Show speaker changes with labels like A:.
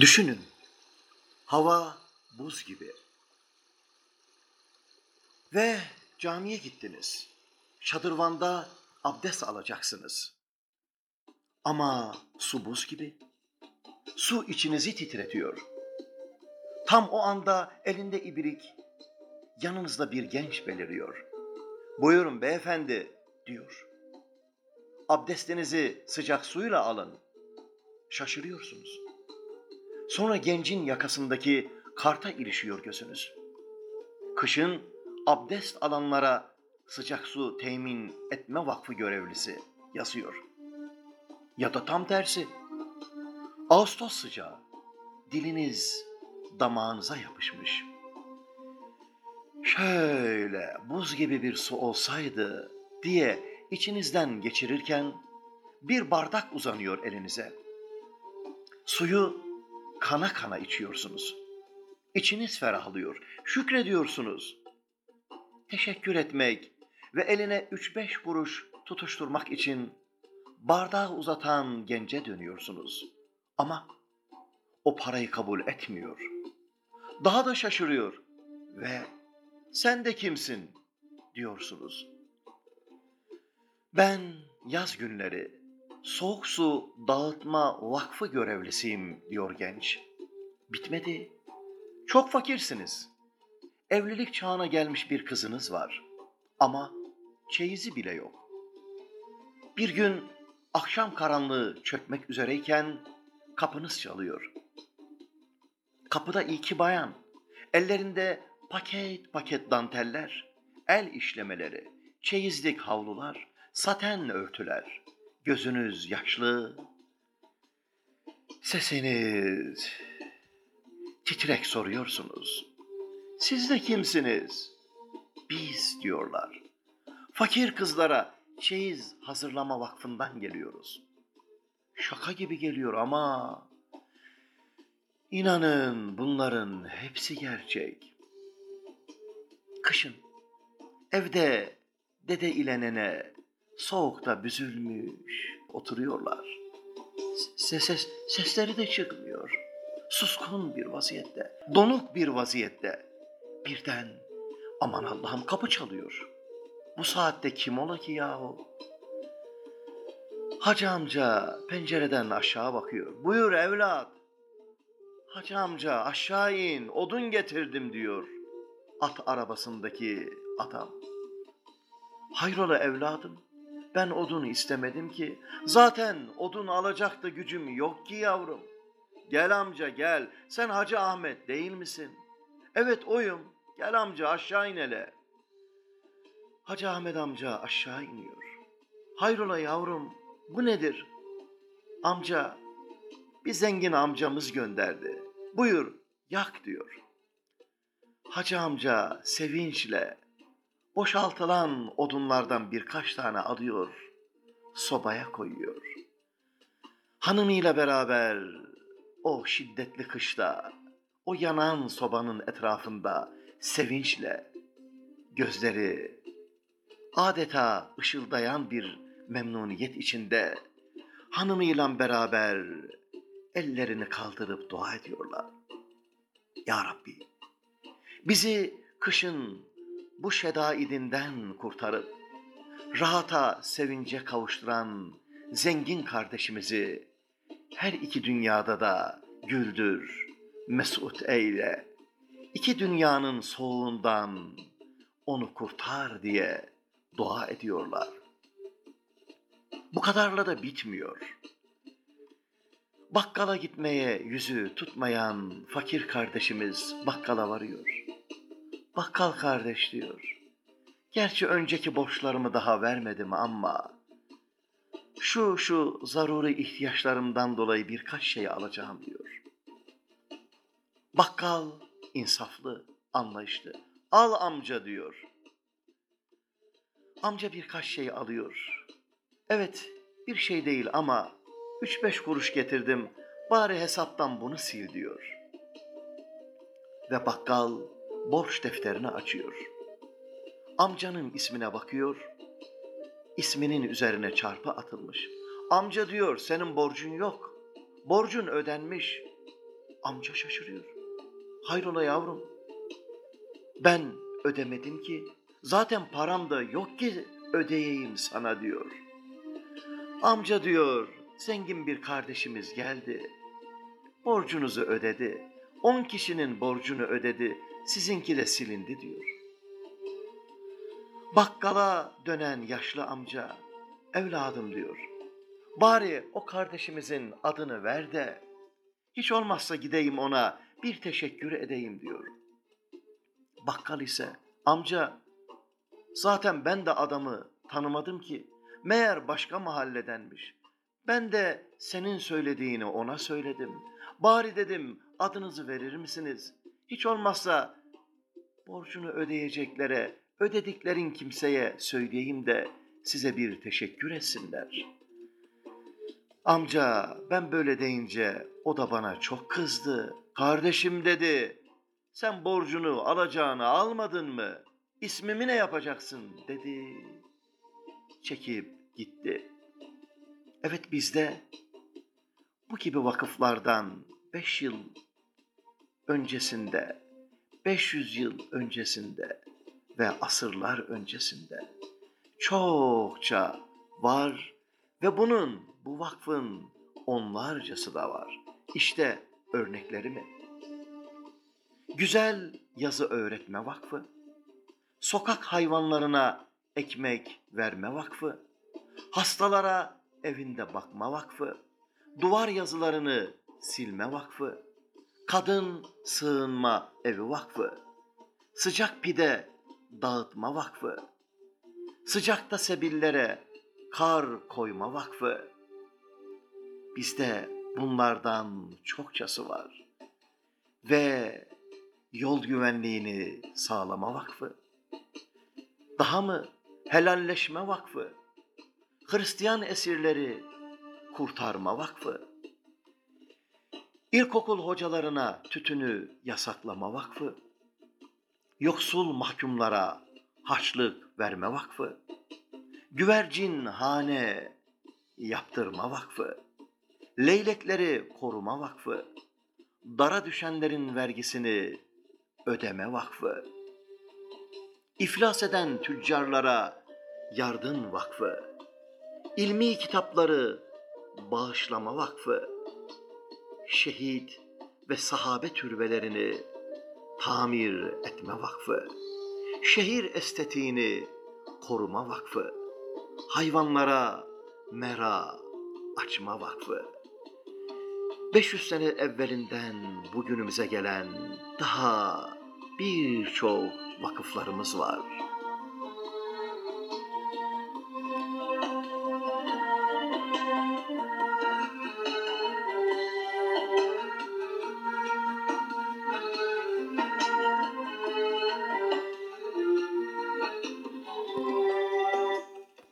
A: Düşünün. Hava buz gibi. Ve camiye gittiniz. Şadırvanda abdest alacaksınız. Ama su buz gibi. Su içinizi titretiyor. Tam o anda elinde ibrik, yanınızda bir genç beliriyor. Buyurun beyefendi diyor. Abdestinizi sıcak suyla alın. Şaşırıyorsunuz. Sonra gencin yakasındaki karta ilişiyor gözünüz. Kışın abdest alanlara sıcak su temin etme vakfı görevlisi yazıyor. Ya da tam tersi. Ağustos sıcağı. Diliniz damağınıza yapışmış. Şöyle buz gibi bir su olsaydı diye içinizden geçirirken bir bardak uzanıyor elinize. Suyu kana kana içiyorsunuz. İçiniz ferahlıyor, şükrediyorsunuz. Teşekkür etmek ve eline üç beş kuruş tutuşturmak için bardağı uzatan gence dönüyorsunuz. Ama o parayı kabul etmiyor. Daha da şaşırıyor ve sen de kimsin diyorsunuz. Ben yaz günleri soğuk su dağıtma vakfı görevlisiyim diyor genç. Bitmedi. Çok fakirsiniz. Evlilik çağına gelmiş bir kızınız var. Ama çeyizi bile yok. Bir gün akşam karanlığı çökmek üzereyken kapınız çalıyor. Kapıda iki bayan, ellerinde paket paket danteller, el işlemeleri, çeyizlik havlular, saten örtüler. Gözünüz yaşlı, sesiniz titrek soruyorsunuz. Siz de kimsiniz? Biz diyorlar. Fakir kızlara çeyiz hazırlama vakfından geliyoruz. Şaka gibi geliyor ama inanın bunların hepsi gerçek. Kışın evde dede ile nene soğukta büzülmüş oturuyorlar. Ses, ses, sesleri de çıkmıyor. Suskun bir vaziyette, donuk bir vaziyette. Birden aman Allah'ım kapı çalıyor. Bu saatte kim ola ki yahu? Hacı amca pencereden aşağı bakıyor. Buyur evlat. Hacı amca aşağı in odun getirdim diyor. At arabasındaki adam. Hayrola evladım? Ben odun istemedim ki. Zaten odun alacak da gücüm yok ki yavrum. Gel amca gel. Sen Hacı Ahmet değil misin? Evet oyum. Gel amca aşağı in hele. Hacı Ahmet amca aşağı iniyor. Hayrola yavrum bu nedir? Amca bir zengin amcamız gönderdi. Buyur yak diyor. Hacı amca sevinçle boşaltılan odunlardan birkaç tane alıyor, sobaya koyuyor. Hanımıyla beraber o şiddetli kışta, o yanan sobanın etrafında sevinçle gözleri adeta ışıldayan bir memnuniyet içinde hanımıyla beraber ellerini kaldırıp dua ediyorlar. Ya Rabbi bizi kışın bu şedaidinden kurtarıp rahata, sevince kavuşturan zengin kardeşimizi her iki dünyada da güldür, mesut eyle. İki dünyanın soğuğundan onu kurtar diye dua ediyorlar. Bu kadarla da bitmiyor. Bakkala gitmeye yüzü tutmayan fakir kardeşimiz bakkala varıyor. Bakkal kardeş diyor. Gerçi önceki borçlarımı daha vermedim ama şu şu zaruri ihtiyaçlarımdan dolayı birkaç şey alacağım diyor. Bakkal insaflı, anlayışlı. Al amca diyor. Amca birkaç şey alıyor. Evet, bir şey değil ama üç beş kuruş getirdim. Bari hesaptan bunu sil diyor. Ve bakkal borç defterini açıyor. Amcanın ismine bakıyor. İsminin üzerine çarpı atılmış. Amca diyor senin borcun yok. Borcun ödenmiş. Amca şaşırıyor. Hayrola yavrum? Ben ödemedim ki. Zaten param da yok ki ödeyeyim sana diyor. Amca diyor, zengin bir kardeşimiz geldi. Borcunuzu ödedi. On kişinin borcunu ödedi. Sizinki de silindi diyor. Bakkala dönen yaşlı amca, evladım diyor. Bari o kardeşimizin adını ver de hiç olmazsa gideyim ona bir teşekkür edeyim diyor. Bakkal ise amca zaten ben de adamı tanımadım ki meğer başka mahalledenmiş. Ben de senin söylediğini ona söyledim. Bari dedim adınızı verir misiniz? Hiç olmazsa borcunu ödeyeceklere, ödediklerin kimseye söyleyeyim de size bir teşekkür etsinler. Amca ben böyle deyince o da bana çok kızdı. Kardeşim dedi, sen borcunu alacağını almadın mı? İsmimi ne yapacaksın dedi. Çekip gitti. Evet bizde bu gibi vakıflardan beş yıl öncesinde, 500 yıl öncesinde ve asırlar öncesinde çokça var ve bunun, bu vakfın onlarcası da var. İşte örnekleri mi? Güzel Yazı Öğretme Vakfı, Sokak Hayvanlarına Ekmek Verme Vakfı, Hastalara Evinde Bakma Vakfı, Duvar Yazılarını Silme Vakfı, Kadın Sığınma Evi Vakfı, Sıcak Pide Dağıtma Vakfı, Sıcakta Sebillere Kar Koyma Vakfı. Bizde bunlardan çokçası var. Ve yol güvenliğini sağlama vakfı. Daha mı helalleşme vakfı, Hristiyan esirleri kurtarma vakfı, İlkokul hocalarına tütünü yasaklama vakfı, yoksul mahkumlara harçlık verme vakfı, güvercin hane yaptırma vakfı, leylekleri koruma vakfı, dara düşenlerin vergisini ödeme vakfı, iflas eden tüccarlara yardım vakfı, ilmi kitapları bağışlama vakfı, şehit ve sahabe türbelerini tamir etme vakfı, şehir estetiğini koruma vakfı, hayvanlara mera açma vakfı, 500 sene evvelinden bugünümüze gelen daha birçok vakıflarımız var.